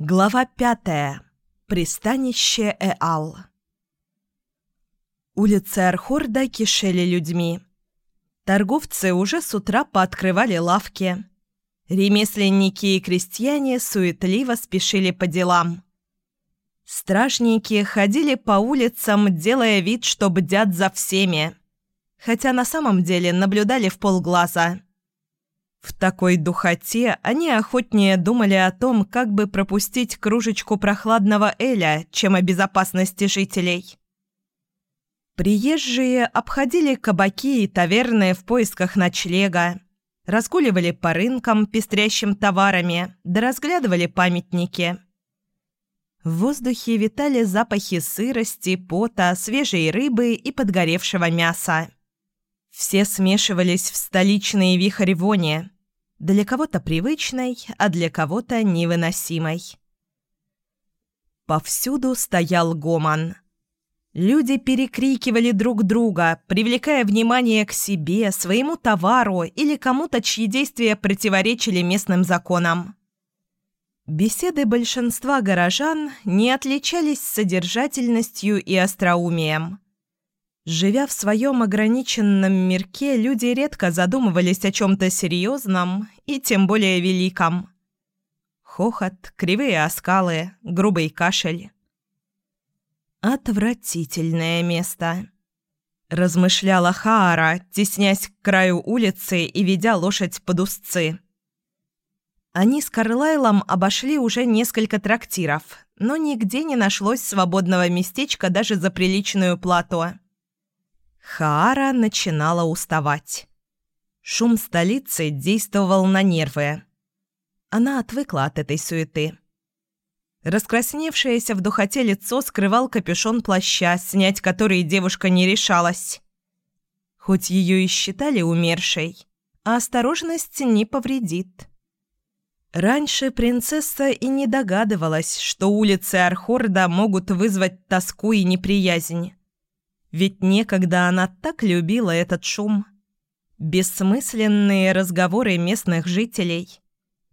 Глава пятая. Пристанище Эал. Улицы Архорда кишели людьми. Торговцы уже с утра пооткрывали лавки. Ремесленники и крестьяне суетливо спешили по делам. Стражники ходили по улицам, делая вид, что бдят за всеми, хотя на самом деле наблюдали в полглаза – в такой духоте они охотнее думали о том, как бы пропустить кружечку прохладного эля, чем о безопасности жителей. Приезжие обходили кабаки и таверны в поисках ночлега, разгуливали по рынкам, пестрящим товарами, да разглядывали памятники. В воздухе витали запахи сырости, пота, свежей рыбы и подгоревшего мяса. Все смешивались в столичные вихрь вони, для кого-то привычной, а для кого-то невыносимой. Повсюду стоял гомон. Люди перекрикивали друг друга, привлекая внимание к себе, своему товару или кому-то, чьи действия противоречили местным законам. Беседы большинства горожан не отличались содержательностью и остроумием. Живя в своем ограниченном мирке, люди редко задумывались о чем-то серьезном и тем более великом. Хохот, кривые оскалы, грубый кашель. «Отвратительное место», – размышляла Хаара, теснясь к краю улицы и ведя лошадь под узцы. Они с Карлайлом обошли уже несколько трактиров, но нигде не нашлось свободного местечка даже за приличную плату. Хаара начинала уставать. Шум столицы действовал на нервы. Она отвыкла от этой суеты. Раскрасневшееся в духоте лицо скрывал капюшон плаща, снять который девушка не решалась. Хоть ее и считали умершей, а осторожность не повредит. Раньше принцесса и не догадывалась, что улицы Архорда могут вызвать тоску и неприязнь. Ведь некогда она так любила этот шум. Бессмысленные разговоры местных жителей.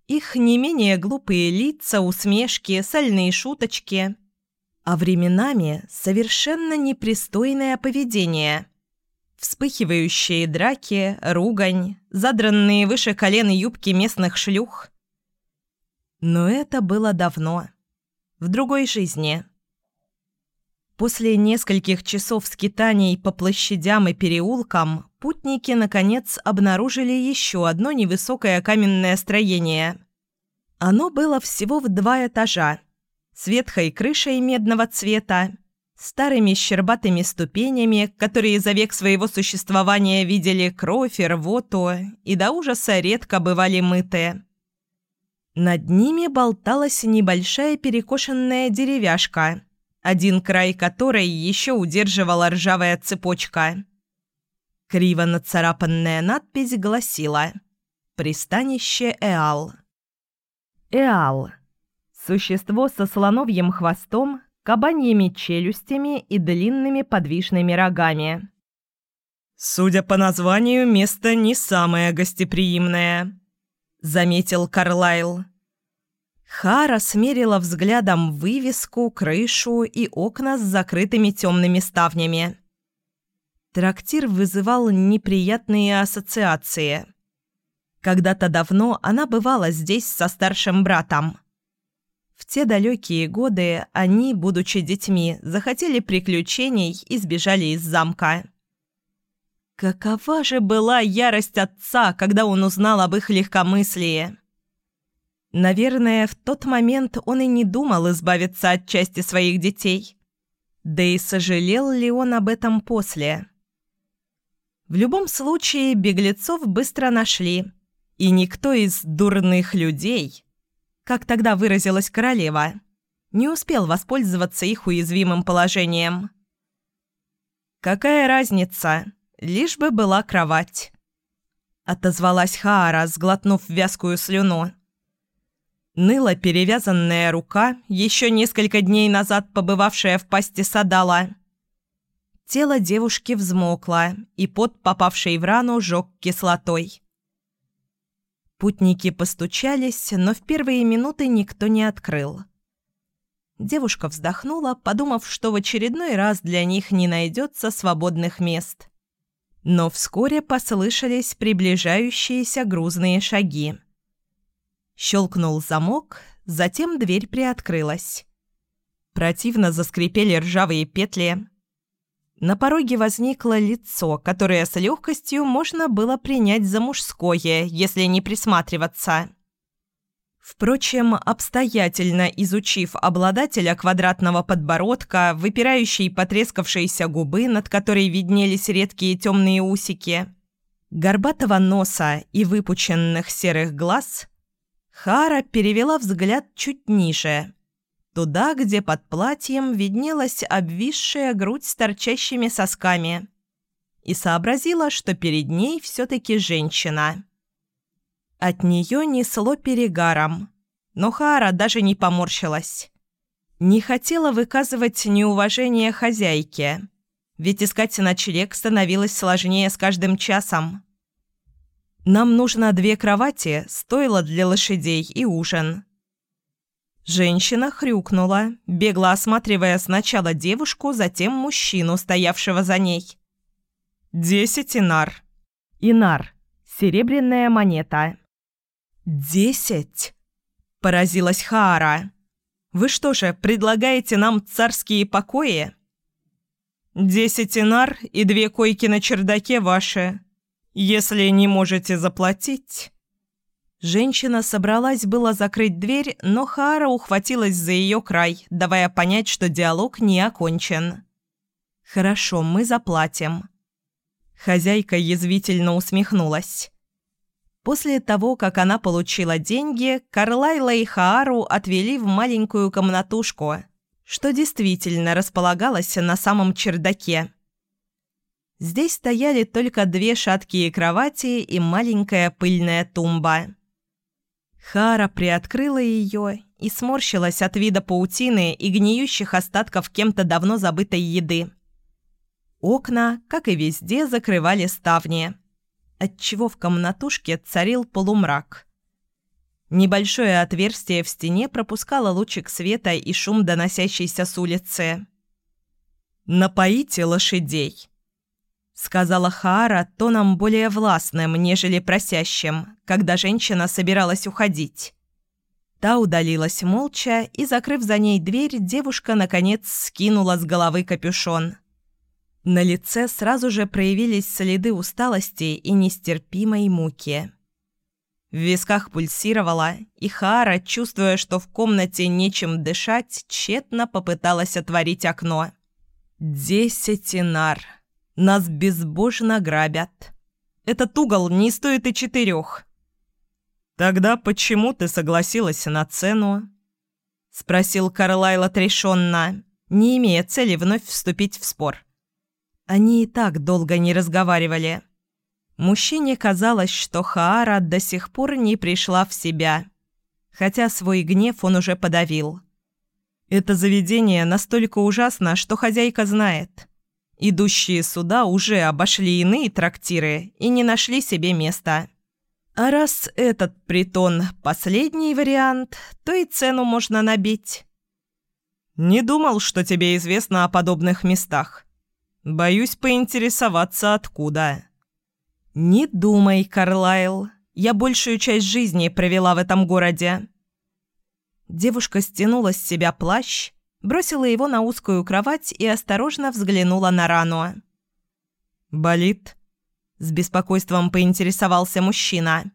Их не менее глупые лица, усмешки, сальные шуточки. А временами совершенно непристойное поведение. Вспыхивающие драки, ругань, задранные выше колен юбки местных шлюх. Но это было давно. В другой жизни. После нескольких часов скитаний по площадям и переулкам путники, наконец, обнаружили еще одно невысокое каменное строение. Оно было всего в два этажа, с ветхой крышей медного цвета, старыми щербатыми ступенями, которые за век своего существования видели кровь и рвоту, и до ужаса редко бывали мыты. Над ними болталась небольшая перекошенная деревяшка – один край которой еще удерживала ржавая цепочка. Криво нацарапанная надпись гласила «Пристанище Эал». Эал – существо со слоновьим хвостом, кабаньими челюстями и длинными подвижными рогами. «Судя по названию, место не самое гостеприимное», – заметил Карлайл. Хара смерила взглядом вывеску, крышу и окна с закрытыми темными ставнями. Трактир вызывал неприятные ассоциации. Когда-то давно она бывала здесь со старшим братом. В те далекие годы они, будучи детьми, захотели приключений и сбежали из замка. Какова же была ярость отца, когда он узнал об их легкомыслии? Наверное, в тот момент он и не думал избавиться от части своих детей. Да и сожалел ли он об этом после? В любом случае, беглецов быстро нашли, и никто из «дурных людей», как тогда выразилась королева, не успел воспользоваться их уязвимым положением. «Какая разница? Лишь бы была кровать», — отозвалась Хаара, сглотнув вязкую слюну. Ныла перевязанная рука, еще несколько дней назад побывавшая в пасти Садала. Тело девушки взмокло, и пот, попавший в рану, жег кислотой. Путники постучались, но в первые минуты никто не открыл. Девушка вздохнула, подумав, что в очередной раз для них не найдется свободных мест. Но вскоре послышались приближающиеся грузные шаги. Щелкнул замок, затем дверь приоткрылась. Противно заскрипели ржавые петли. На пороге возникло лицо, которое с легкостью можно было принять за мужское, если не присматриваться. Впрочем, обстоятельно изучив обладателя квадратного подбородка, выпирающей потрескавшейся губы, над которой виднелись редкие темные усики, горбатого носа и выпученных серых глаз, Хара перевела взгляд чуть ниже, туда, где под платьем виднелась обвисшая грудь с торчащими сосками, и сообразила, что перед ней все-таки женщина. От нее несло перегаром, но Хара даже не поморщилась. Не хотела выказывать неуважение хозяйке, ведь искать ночлег становилось сложнее с каждым часом. «Нам нужно две кровати, стойло для лошадей и ужин». Женщина хрюкнула, бегло осматривая сначала девушку, затем мужчину, стоявшего за ней. «Десять инар». «Инар. Серебряная монета». «Десять?» – поразилась Хаара. «Вы что же, предлагаете нам царские покои?» «Десять инар и две койки на чердаке ваши. Если не можете заплатить...» Женщина собралась было закрыть дверь, но Хаара ухватилась за ее край, давая понять, что диалог не окончен. «Хорошо, мы заплатим». Хозяйка язвительно усмехнулась. После того, как она получила деньги, Карлайла и Хаару отвели в маленькую комнатушку, что действительно располагалось на самом чердаке. Здесь стояли только две шаткие кровати и маленькая пыльная тумба. Хара приоткрыла ее и сморщилась от вида паутины и гниющих остатков кем-то давно забытой еды. Окна, как и везде, закрывали ставни – отчего в комнатушке царил полумрак. Небольшое отверстие в стене пропускало лучик света и шум, доносящийся с улицы. «Напоите лошадей», — сказала Хаара тоном более властным, нежели просящим, когда женщина собиралась уходить. Та удалилась молча, и, закрыв за ней дверь, девушка, наконец, скинула с головы капюшон. На лице сразу же проявились следы усталости и нестерпимой муки. В висках пульсировала, и Хара, чувствуя, что в комнате нечем дышать, тщетно попыталась отворить окно. «Десять инар. Нас безбожно грабят. Этот угол не стоит и четырех». «Тогда почему ты согласилась на цену?» — спросил Карлайл отрешенно, не имея цели вновь вступить в спор. Они и так долго не разговаривали. Мужчине казалось, что Хаара до сих пор не пришла в себя, хотя свой гнев он уже подавил. Это заведение настолько ужасно, что хозяйка знает. Идущие сюда уже обошли иные трактиры и не нашли себе места. А раз этот притон – последний вариант, то и цену можно набить. «Не думал, что тебе известно о подобных местах», Боюсь поинтересоваться, откуда. Не думай, Карлайл. Я большую часть жизни провела в этом городе. Девушка стянула с себя плащ, бросила его на узкую кровать и осторожно взглянула на рану. «Болит?» – с беспокойством поинтересовался мужчина.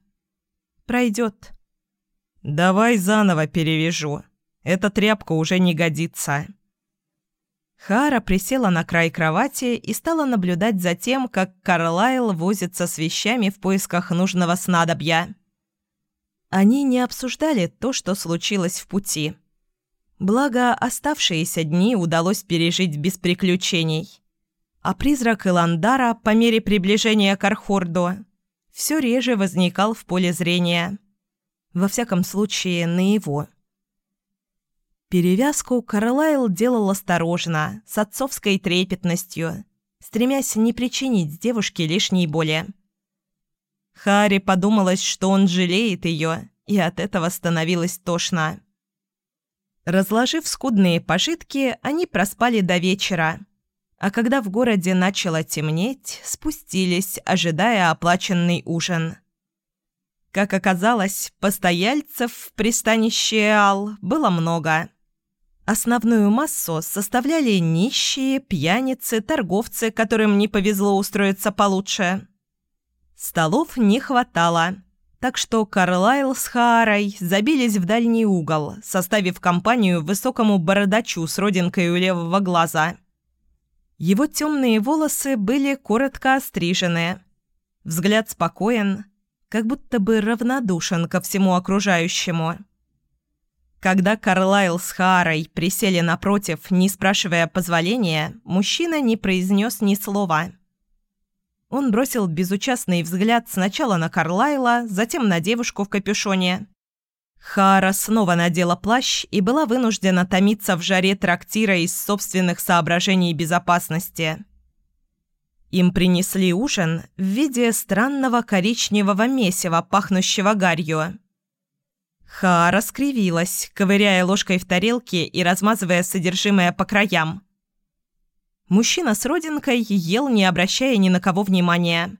«Пройдет». «Давай заново перевяжу. Эта тряпка уже не годится». Хара присела на край кровати и стала наблюдать за тем, как Карлайл возится с вещами в поисках нужного снадобья. Они не обсуждали то, что случилось в пути. Благо, оставшиеся дни удалось пережить без приключений. А призрак Иландара, по мере приближения к Архорду, все реже возникал в поле зрения. Во всяком случае, на его. Перевязку Карлайл делал осторожно, с отцовской трепетностью, стремясь не причинить девушке лишней боли. Хари подумалось, что он жалеет ее, и от этого становилось тошно. Разложив скудные пожитки, они проспали до вечера. А когда в городе начало темнеть, спустились, ожидая оплаченный ужин. Как оказалось, постояльцев в пристанище Ал было много. Основную массу составляли нищие, пьяницы, торговцы, которым не повезло устроиться получше. Столов не хватало, так что Карлайл с Хаарой забились в дальний угол, составив компанию высокому бородачу с родинкой у левого глаза. Его темные волосы были коротко острижены. Взгляд спокоен, как будто бы равнодушен ко всему окружающему. Когда Карлайл с Харой присели напротив, не спрашивая позволения, мужчина не произнес ни слова. Он бросил безучастный взгляд сначала на Карлайла, затем на девушку в капюшоне. Хара снова надела плащ и была вынуждена томиться в жаре трактира из собственных соображений безопасности. Им принесли ужин в виде странного коричневого месива, пахнущего гарью. Хаара скривилась, ковыряя ложкой в тарелке и размазывая содержимое по краям. Мужчина с родинкой ел, не обращая ни на кого внимания.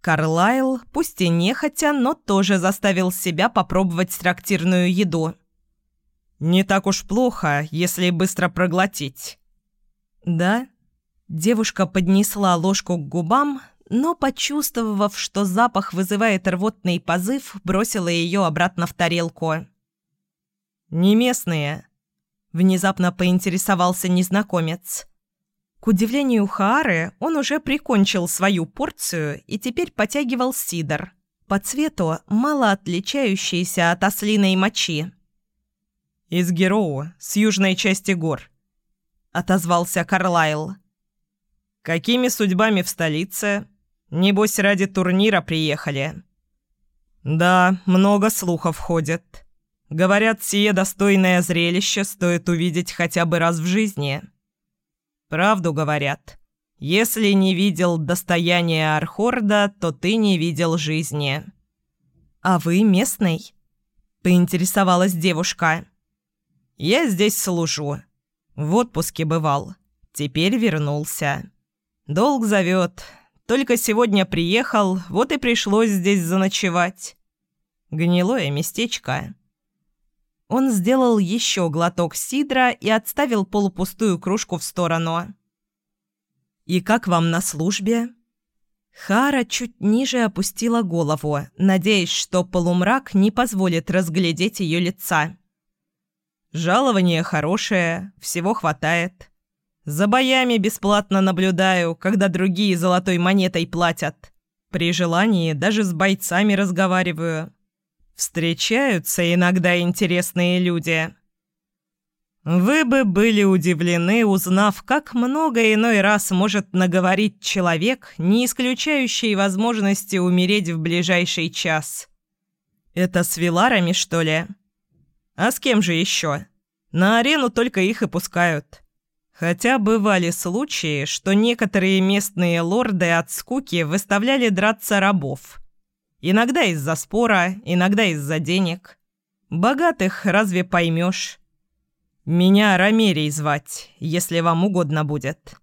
Карлайл, пусть и нехотя, но тоже заставил себя попробовать трактирную еду. «Не так уж плохо, если быстро проглотить». «Да?» Девушка поднесла ложку к губам, но, почувствовав, что запах вызывает рвотный позыв, бросила ее обратно в тарелку. «Не местные», — внезапно поинтересовался незнакомец. К удивлению Хаары, он уже прикончил свою порцию и теперь потягивал сидр, по цвету мало отличающийся от ослиной мочи. «Из Героу, с южной части гор», — отозвался Карлайл. «Какими судьбами в столице? Небось, ради турнира приехали». «Да, много слухов ходит. Говорят, сие достойное зрелище стоит увидеть хотя бы раз в жизни». «Правду говорят. Если не видел достояния Архорда, то ты не видел жизни». «А вы местный?» – поинтересовалась девушка. «Я здесь служу. В отпуске бывал. Теперь вернулся». «Долг зовет. Только сегодня приехал, вот и пришлось здесь заночевать. Гнилое местечко». Он сделал еще глоток сидра и отставил полупустую кружку в сторону. «И как вам на службе?» Хара чуть ниже опустила голову, надеясь, что полумрак не позволит разглядеть ее лица. «Жалование хорошее, всего хватает. За боями бесплатно наблюдаю, когда другие золотой монетой платят. При желании даже с бойцами разговариваю. Встречаются иногда интересные люди. Вы бы были удивлены, узнав, как много иной раз может наговорить человек, не исключающий возможности умереть в ближайший час. Это с Виларами, что ли? А с кем же еще? На арену только их и пускают. Хотя бывали случаи, что некоторые местные лорды от скуки выставляли драться рабов. Иногда из-за спора, иногда из-за денег. Богатых разве поймешь? Меня Рамерей звать, если вам угодно будет.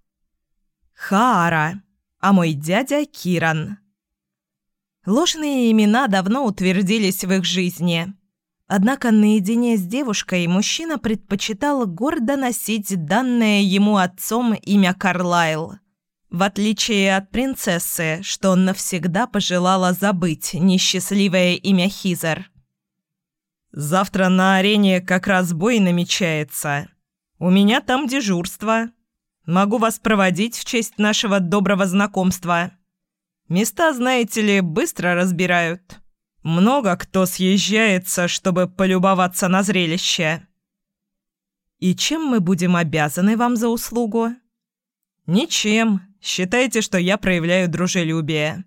Хаара, а мой дядя Киран. Ложные имена давно утвердились в их жизни – Однако наедине с девушкой мужчина предпочитал гордо носить данное ему отцом имя Карлайл. В отличие от принцессы, что он навсегда пожелала забыть несчастливое имя Хизер. «Завтра на арене как раз бой намечается. У меня там дежурство. Могу вас проводить в честь нашего доброго знакомства. Места, знаете ли, быстро разбирают». Много кто съезжается, чтобы полюбоваться на зрелище. И чем мы будем обязаны вам за услугу? Ничем. Считайте, что я проявляю дружелюбие.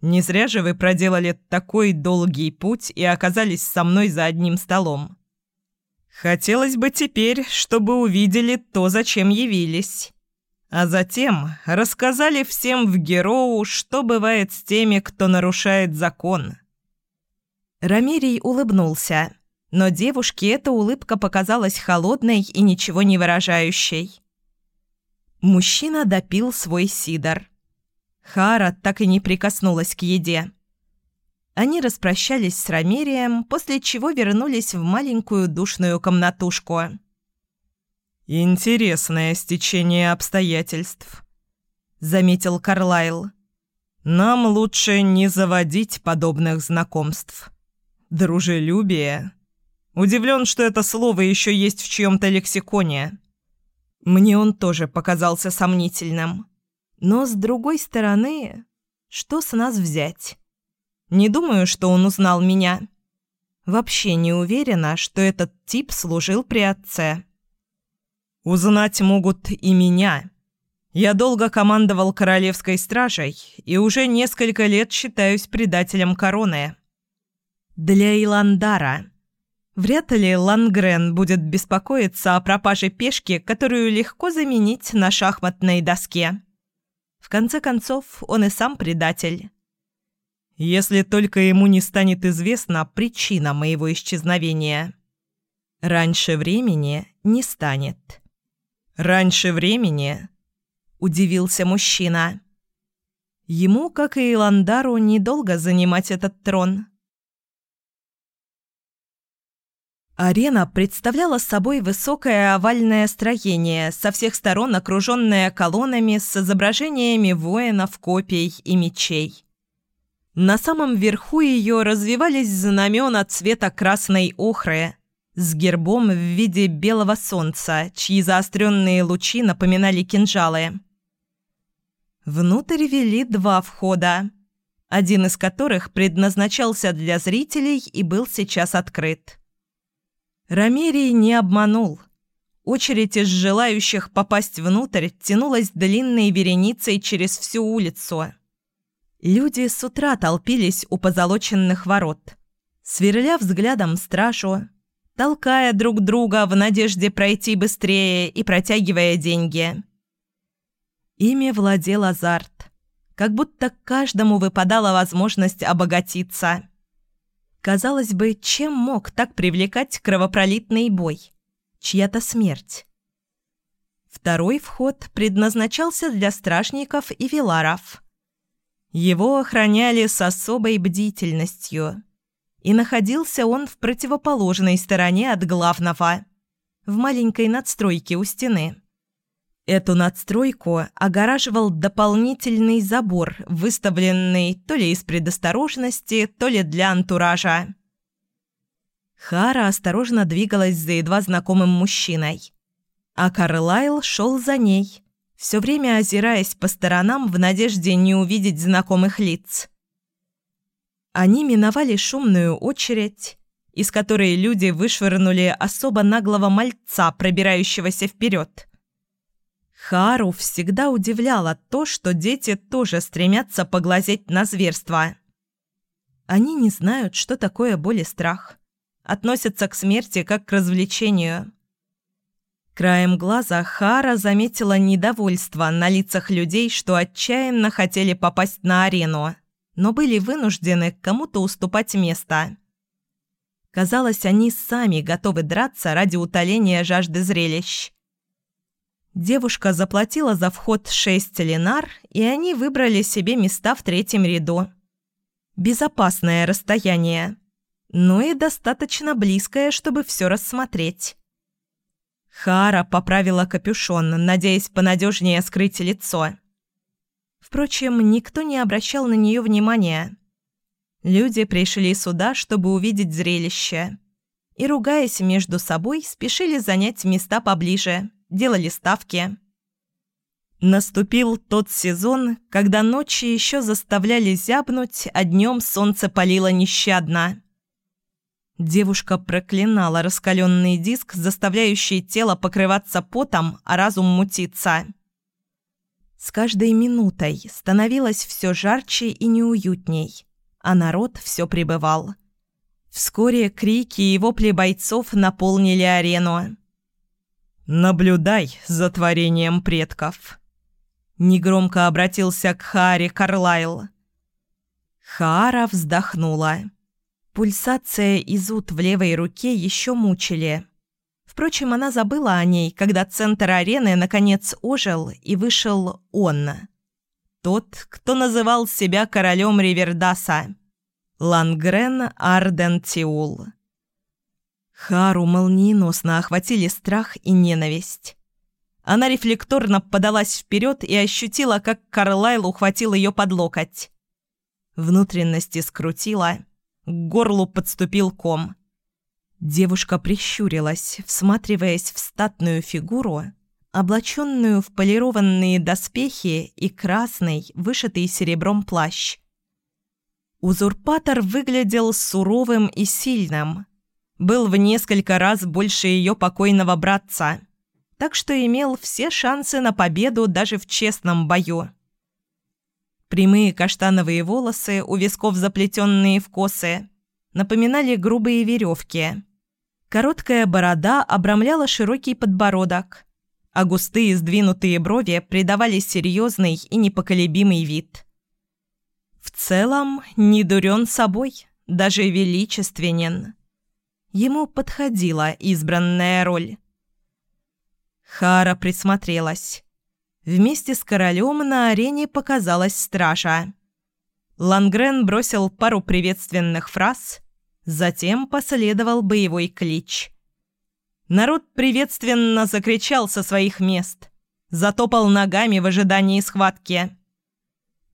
Не зря же вы проделали такой долгий путь и оказались со мной за одним столом. Хотелось бы теперь, чтобы увидели то, зачем явились. А затем рассказали всем в Героу, что бывает с теми, кто нарушает закон. Рамирий улыбнулся, но девушке эта улыбка показалась холодной и ничего не выражающей. Мужчина допил свой сидор. Хара так и не прикоснулась к еде. Они распрощались с Ромерием, после чего вернулись в маленькую душную комнатушку. «Интересное стечение обстоятельств», — заметил Карлайл. «Нам лучше не заводить подобных знакомств. Дружелюбие. Удивлен, что это слово еще есть в чьем-то лексиконе». Мне он тоже показался сомнительным. Но, с другой стороны, что с нас взять? Не думаю, что он узнал меня. Вообще не уверена, что этот тип служил при отце. Узнать могут и меня. Я долго командовал королевской стражей и уже несколько лет считаюсь предателем короны. Для Иландара. Вряд ли Лангрен будет беспокоиться о пропаже пешки, которую легко заменить на шахматной доске. В конце концов, он и сам предатель. Если только ему не станет известна причина моего исчезновения. Раньше времени не станет. «Раньше времени?» – удивился мужчина. Ему, как и Иландару, недолго занимать этот трон. Арена представляла собой высокое овальное строение, со всех сторон окруженное колоннами с изображениями воинов, копий и мечей. На самом верху ее развивались знамена цвета красной охры – с гербом в виде белого солнца, чьи заостренные лучи напоминали кинжалы. Внутрь вели два входа, один из которых предназначался для зрителей и был сейчас открыт. Ромерий не обманул. Очередь из желающих попасть внутрь тянулась длинной вереницей через всю улицу. Люди с утра толпились у позолоченных ворот, сверля взглядом стражу, толкая друг друга в надежде пройти быстрее и протягивая деньги. Ими владел азарт, как будто каждому выпадала возможность обогатиться. Казалось бы, чем мог так привлекать кровопролитный бой? Чья-то смерть. Второй вход предназначался для стражников и виларов. Его охраняли с особой бдительностью – и находился он в противоположной стороне от главного, в маленькой надстройке у стены. Эту надстройку огораживал дополнительный забор, выставленный то ли из предосторожности, то ли для антуража. Хара осторожно двигалась за едва знакомым мужчиной, а Карлайл шел за ней, все время озираясь по сторонам в надежде не увидеть знакомых лиц. Они миновали шумную очередь, из которой люди вышвырнули особо наглого мальца, пробирающегося вперед. Хару всегда удивляло то, что дети тоже стремятся поглазеть на зверство. Они не знают, что такое боль и страх. Относятся к смерти как к развлечению. Краем глаза Хара заметила недовольство на лицах людей, что отчаянно хотели попасть на арену но были вынуждены кому-то уступать место. Казалось, они сами готовы драться ради утоления жажды зрелищ. Девушка заплатила за вход шесть ленар, и они выбрали себе места в третьем ряду. Безопасное расстояние, но и достаточно близкое, чтобы все рассмотреть. Хара поправила капюшон, надеясь понадежнее скрыть лицо. Впрочем, никто не обращал на нее внимания. Люди пришли сюда, чтобы увидеть зрелище. И, ругаясь между собой, спешили занять места поближе, делали ставки. Наступил тот сезон, когда ночи еще заставляли зябнуть, а днем солнце палило нещадно. Девушка проклинала раскаленный диск, заставляющий тело покрываться потом, а разум мутиться. С каждой минутой становилось все жарче и неуютней, а народ все прибывал. Вскоре крики и вопли бойцов наполнили арену. «Наблюдай за творением предков», — негромко обратился к Харе Карлайл. Хара вздохнула. Пульсация и зуд в левой руке еще мучили. Впрочем, она забыла о ней, когда центр арены наконец ожил и вышел он. Тот, кто называл себя королем Ривердаса. Лангрен Арден Тиул. Хару молниеносно охватили страх и ненависть. Она рефлекторно подалась вперед и ощутила, как Карлайл ухватил ее под локоть. Внутренности скрутила, к горлу подступил ком. Девушка прищурилась, всматриваясь в статную фигуру, облаченную в полированные доспехи и красный, вышитый серебром плащ. Узурпатор выглядел суровым и сильным. Был в несколько раз больше ее покойного братца, так что имел все шансы на победу даже в честном бою. Прямые каштановые волосы, у висков заплетенные в косы, напоминали грубые веревки. Короткая борода обрамляла широкий подбородок, а густые сдвинутые брови придавали серьезный и непоколебимый вид. В целом, не дурен собой, даже величественен. Ему подходила избранная роль. Хара присмотрелась. Вместе с королем на арене показалась стража. Лангрен бросил пару приветственных фраз, затем последовал боевой клич. Народ приветственно закричал со своих мест, затопал ногами в ожидании схватки.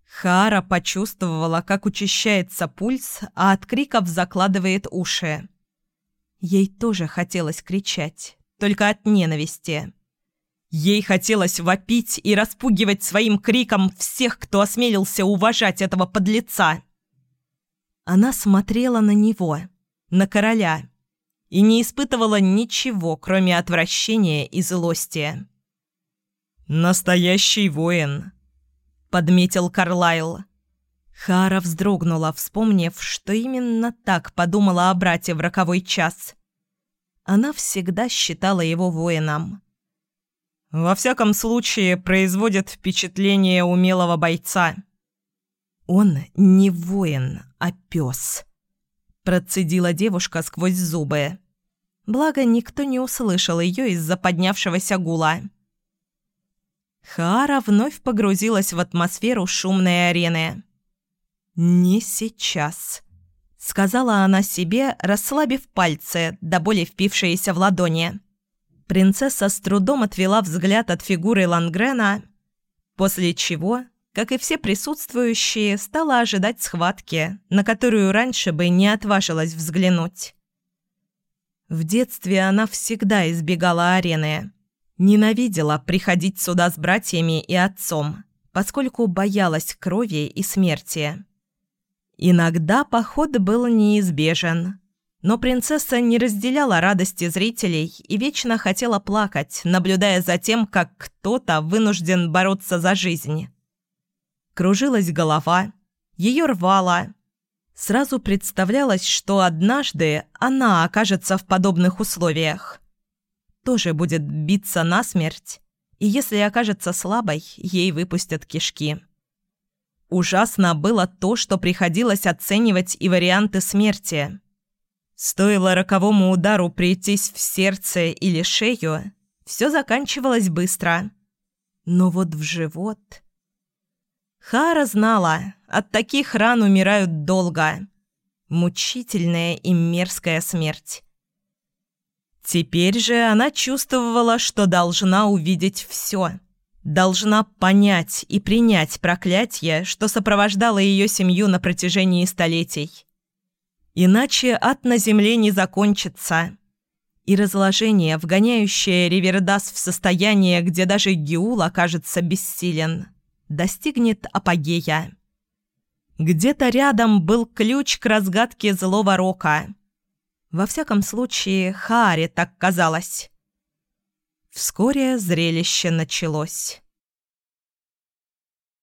Хара почувствовала, как учащается пульс, а от криков закладывает уши. Ей тоже хотелось кричать, только от ненависти. Ей хотелось вопить и распугивать своим криком всех, кто осмелился уважать этого подлеца. Она смотрела на него, на короля, и не испытывала ничего, кроме отвращения и злости. «Настоящий воин», — подметил Карлайл. Хара вздрогнула, вспомнив, что именно так подумала о брате в роковой час. Она всегда считала его воином. Во всяком случае, производит впечатление умелого бойца. «Он не воин, а пес», – процедила девушка сквозь зубы. Благо, никто не услышал ее из-за поднявшегося гула. Хара вновь погрузилась в атмосферу шумной арены. «Не сейчас», — сказала она себе, расслабив пальцы, до боли впившиеся в ладони. Принцесса с трудом отвела взгляд от фигуры Лангрена, после чего, как и все присутствующие, стала ожидать схватки, на которую раньше бы не отважилась взглянуть. В детстве она всегда избегала арены. Ненавидела приходить сюда с братьями и отцом, поскольку боялась крови и смерти. Иногда поход был неизбежен, но принцесса не разделяла радости зрителей и вечно хотела плакать, наблюдая за тем, как кто-то вынужден бороться за жизнь. Кружилась голова, ее рвало. Сразу представлялось, что однажды она окажется в подобных условиях. Тоже будет биться насмерть, и если окажется слабой, ей выпустят кишки. Ужасно было то, что приходилось оценивать и варианты смерти – Стоило роковому удару прийтись в сердце или шею, все заканчивалось быстро. Но вот в живот... Хара знала, от таких ран умирают долго. Мучительная и мерзкая смерть. Теперь же она чувствовала, что должна увидеть все. Должна понять и принять проклятие, что сопровождало ее семью на протяжении столетий. Иначе ад на земле не закончится. И разложение, вгоняющее Ривердас в состояние, где даже Геул окажется бессилен, достигнет апогея. Где-то рядом был ключ к разгадке злого рока. Во всяком случае, Харе так казалось. Вскоре зрелище началось.